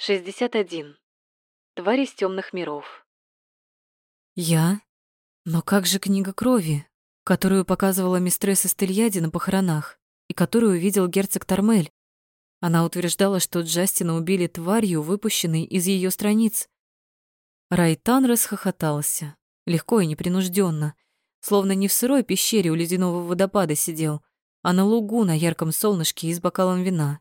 61. Тварь из темных миров. Я? Но как же книга крови, которую показывала мистресс Эстельяди на похоронах и которую видел герцог Тормель? Она утверждала, что Джастина убили тварью, выпущенной из ее страниц. Райтан расхохотался, легко и непринужденно, словно не в сырой пещере у ледяного водопада сидел, а на лугу на ярком солнышке и с бокалом вина.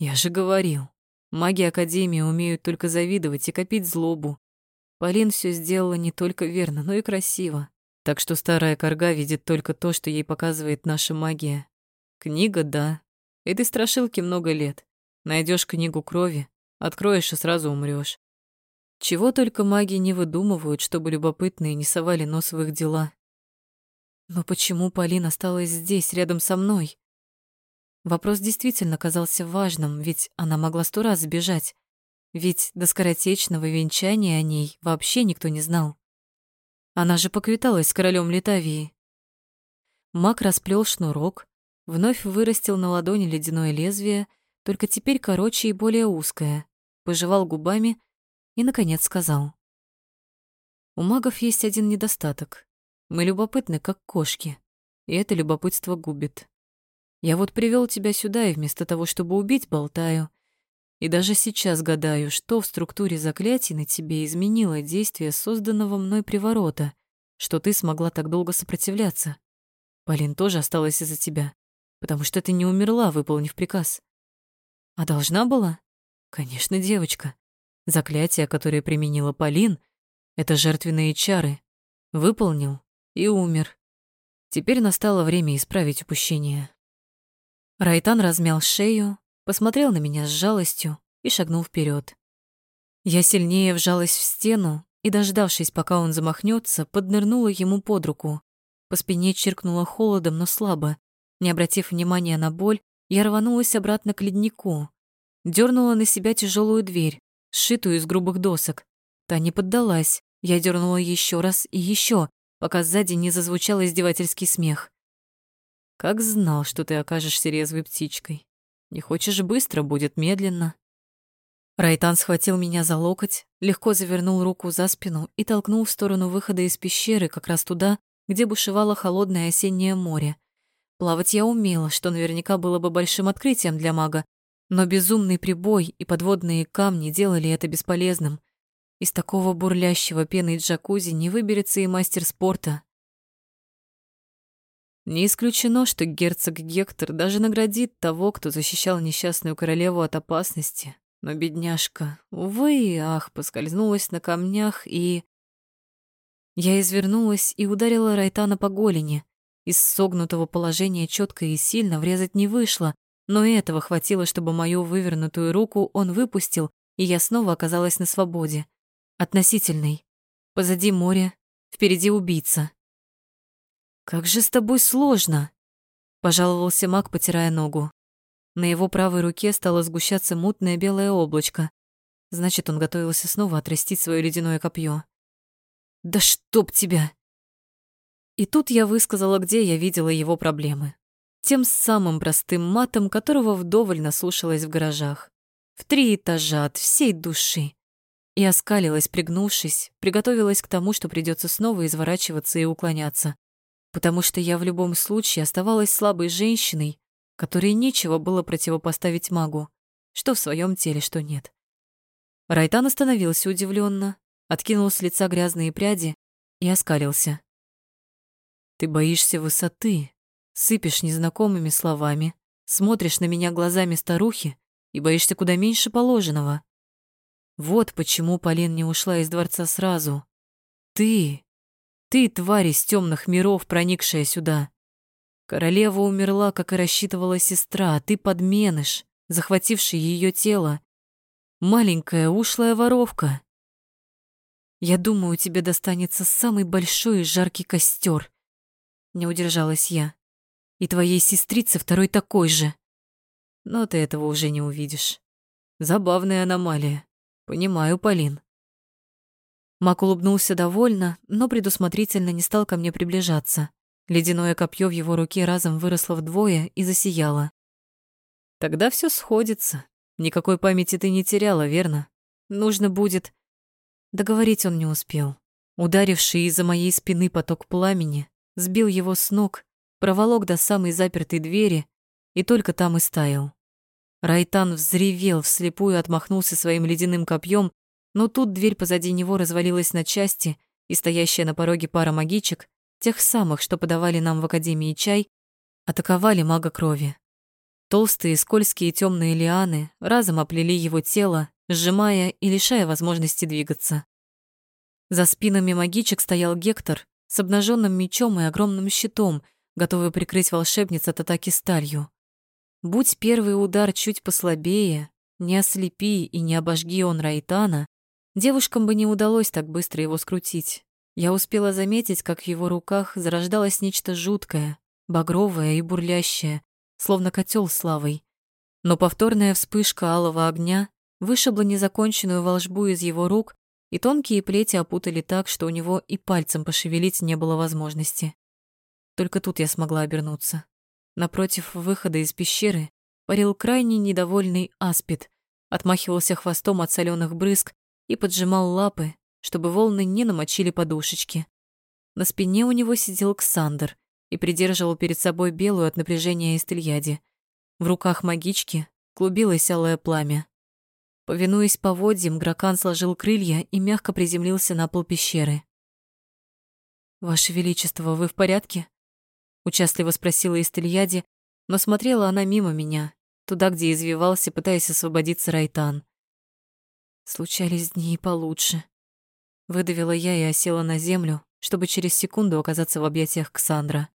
Я же говорил, маги Академии умеют только завидовать и копить злобу. Полин все сделала не только верно, но и красиво. Так что старая корга видит только то, что ей показывает наша магия. Книга, да. Этой страшилки много лет. Найдешь книгу крови, откроешь и сразу умрешь. Чего только маги не выдумывают, чтобы любопытные не совали нос в их дела. Но почему Полина осталась здесь, рядом со мной? Вопрос действительно казался важным, ведь она могла сто раз сбежать. Ведь до скоротечного венчания о ней вообще никто не знал. Она же поквиталась с королем Литавии. Маг расплел шнурок, вновь вырастил на ладони ледяное лезвие, только теперь короче и более узкое, пожевал губами и, наконец, сказал. У магов есть один недостаток. Мы любопытны, как кошки, и это любопытство губит. Я вот привел тебя сюда и вместо того, чтобы убить, болтаю. И даже сейчас гадаю, что в структуре заклятий на тебе изменило действие созданного мной приворота, что ты смогла так долго сопротивляться. Полин тоже осталась из-за тебя, потому что ты не умерла, выполнив приказ. А должна была? Конечно, девочка. Заклятие, которое применила Полин, это жертвенные чары. Выполнил и умер. Теперь настало время исправить упущение. Райтан размял шею, посмотрел на меня с жалостью и шагнул вперед. Я сильнее вжалась в стену и, дождавшись, пока он замахнется, поднырнула ему под руку. По спине чиркнуло холодом, но слабо. Не обратив внимания на боль, я рванулась обратно к леднику. Дёрнула на себя тяжелую дверь, сшитую из грубых досок. Та не поддалась. Я дернула еще раз и еще, пока сзади не зазвучал издевательский смех. «Как знал, что ты окажешься резвой птичкой. Не хочешь быстро, будет медленно». Райтан схватил меня за локоть, легко завернул руку за спину и толкнул в сторону выхода из пещеры, как раз туда, где бушевало холодное осеннее море. Плавать я умела, что наверняка было бы большим открытием для мага, но безумный прибой и подводные камни делали это бесполезным. Из такого бурлящего пены джакузи не выберется и мастер спорта. Не исключено, что герцог Гектор даже наградит того, кто защищал несчастную королеву от опасности. Но бедняжка, увы ах, поскользнулась на камнях и... Я извернулась и ударила Райтана по голени. Из согнутого положения четко и сильно врезать не вышло, но и этого хватило, чтобы мою вывернутую руку он выпустил, и я снова оказалась на свободе. Относительной. Позади море, впереди убийца. «Как же с тобой сложно!» — пожаловался маг, потирая ногу. На его правой руке стало сгущаться мутное белое облачко. Значит, он готовился снова отрастить свое ледяное копье. «Да чтоб тебя!» И тут я высказала, где я видела его проблемы тем самым простым матом, которого вдоволь наслушалась в гаражах. В три этажа от всей души. И оскалилась, пригнувшись, приготовилась к тому, что придется снова изворачиваться и уклоняться. Потому что я в любом случае оставалась слабой женщиной, которой нечего было противопоставить магу, что в своем теле, что нет. Райтан остановился удивленно, откинул с лица грязные пряди и оскалился. «Ты боишься высоты, сыпешь незнакомыми словами, смотришь на меня глазами старухи и боишься куда меньше положенного. Вот почему Полин не ушла из дворца сразу. Ты, ты, тварь из темных миров, проникшая сюда. Королева умерла, как и рассчитывала сестра, а ты подменыш, захвативший ее тело. Маленькая ушлая воровка. Я думаю, тебе достанется самый большой и жаркий костер. Не удержалась я. И твоей сестрице второй такой же. Но ты этого уже не увидишь. Забавная аномалия. Понимаю, Полин. Мак улыбнулся довольно, но предусмотрительно не стал ко мне приближаться. Ледяное копье в его руке разом выросло вдвое и засияло. Тогда все сходится. Никакой памяти ты не теряла, верно? Нужно будет...» Договорить он не успел. Ударивший из-за моей спины поток пламени сбил его с ног, проволок до самой запертой двери и только там и стаял. Райтан взревел, вслепую отмахнулся своим ледяным копьем, но тут дверь позади него развалилась на части, и стоящая на пороге пара магичек, тех самых, что подавали нам в Академии чай, атаковали мага крови. Толстые, скользкие темные лианы разом оплели его тело, сжимая и лишая возможности двигаться. За спинами магичек стоял Гектор с обнаженным мечом и огромным щитом, готовый прикрыть волшебниц от атаки сталью. Будь первый удар чуть послабее, не ослепи и не обожги он Райтана, девушкам бы не удалось так быстро его скрутить. Я успела заметить, как в его руках зарождалось нечто жуткое, багровое и бурлящее, словно котел с лавой. Но повторная вспышка алого огня вышибла незаконченную волжбу из его рук, и тонкие плети опутали так, что у него и пальцем пошевелить не было возможности. Только тут я смогла обернуться. Напротив выхода из пещеры парил крайне недовольный аспид, отмахивался хвостом от соленых брызг и поджимал лапы, чтобы волны не намочили подушечки. На спине у него сидел Ксандр и придерживал перед собой белую от напряжения эстельяди. В руках магички клубилось алое пламя. Повинуясь поводьям, Гракан сложил крылья и мягко приземлился на пол пещеры. «Ваше Величество, вы в порядке?» Участливо спросила Истельяди, но смотрела она мимо меня, туда, где извивался, пытаясь освободиться Райтан. Случались дни и получше. Выдавила я и осела на землю, чтобы через секунду оказаться в объятиях Ксандра.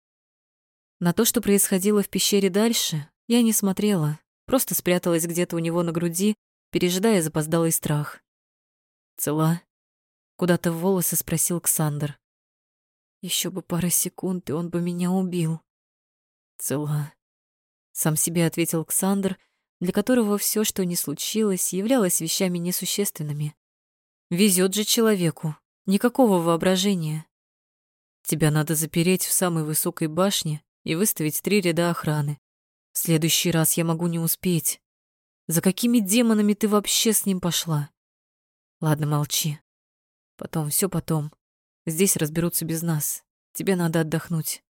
На то, что происходило в пещере дальше, я не смотрела, просто спряталась где-то у него на груди, пережидая запоздалый страх. «Цела?» — куда-то в волосы спросил Ксандр. Еще бы пара секунд, и он бы меня убил. «Цела», — сам себе ответил Ксандр, для которого все, что не случилось, являлось вещами несущественными. Везет же человеку. Никакого воображения. Тебя надо запереть в самой высокой башне и выставить три ряда охраны. В следующий раз я могу не успеть. За какими демонами ты вообще с ним пошла? Ладно, молчи. Потом, все потом. Здесь разберутся без нас. Тебе надо отдохнуть.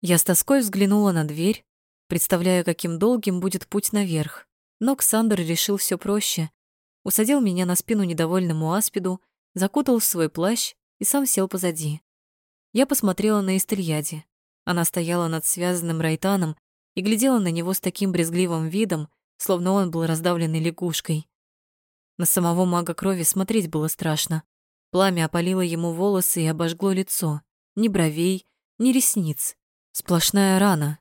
Я с тоской взглянула на дверь, представляя, каким долгим будет путь наверх. Но Ксандр решил все проще усадил меня на спину недовольному аспиду, закутал в свой плащ и сам сел позади. Я посмотрела на Истельяди. Она стояла над связанным Райтаном и глядела на него с таким брезгливым видом, словно он был раздавленной лягушкой. На самого мага крови смотреть было страшно. Пламя опалило ему волосы и обожгло лицо. Ни бровей, ни ресниц. Сплошная рана.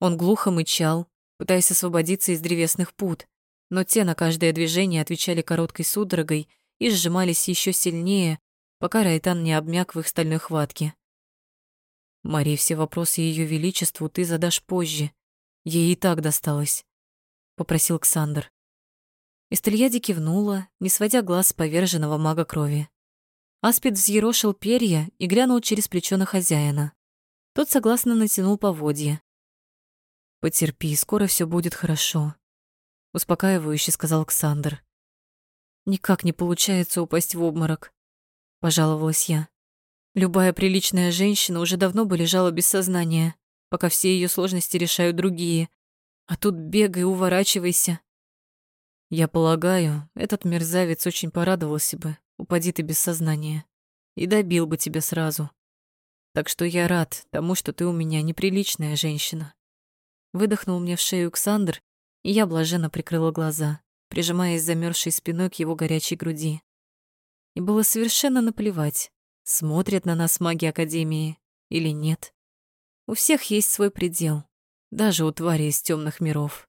Он глухо мычал, пытаясь освободиться из древесных пут но те на каждое движение отвечали короткой судорогой и сжимались еще сильнее, пока Райтан не обмяк в их стальной хватке. «Мари, все вопросы Ее Величеству ты задашь позже. Ей и так досталось», — попросил Ксандр. Истельяди кивнула, не сводя глаз с поверженного мага крови. Аспид взъерошил перья и глянул через плечо на хозяина. Тот согласно натянул поводья. «Потерпи, скоро все будет хорошо успокаивающе сказал Ксандр. Никак не получается упасть в обморок, пожаловалась я. Любая приличная женщина уже давно бы лежала без сознания, пока все ее сложности решают другие. А тут бегай, уворачивайся. Я полагаю, этот мерзавец очень порадовался бы, упади ты без сознания, и добил бы тебя сразу. Так что я рад тому, что ты у меня неприличная женщина. Выдохнул мне в шею Ксандр и я блаженно прикрыла глаза, прижимаясь замерзшей спиной к его горячей груди. И было совершенно наплевать, смотрят на нас маги Академии или нет. У всех есть свой предел, даже у твари из темных миров.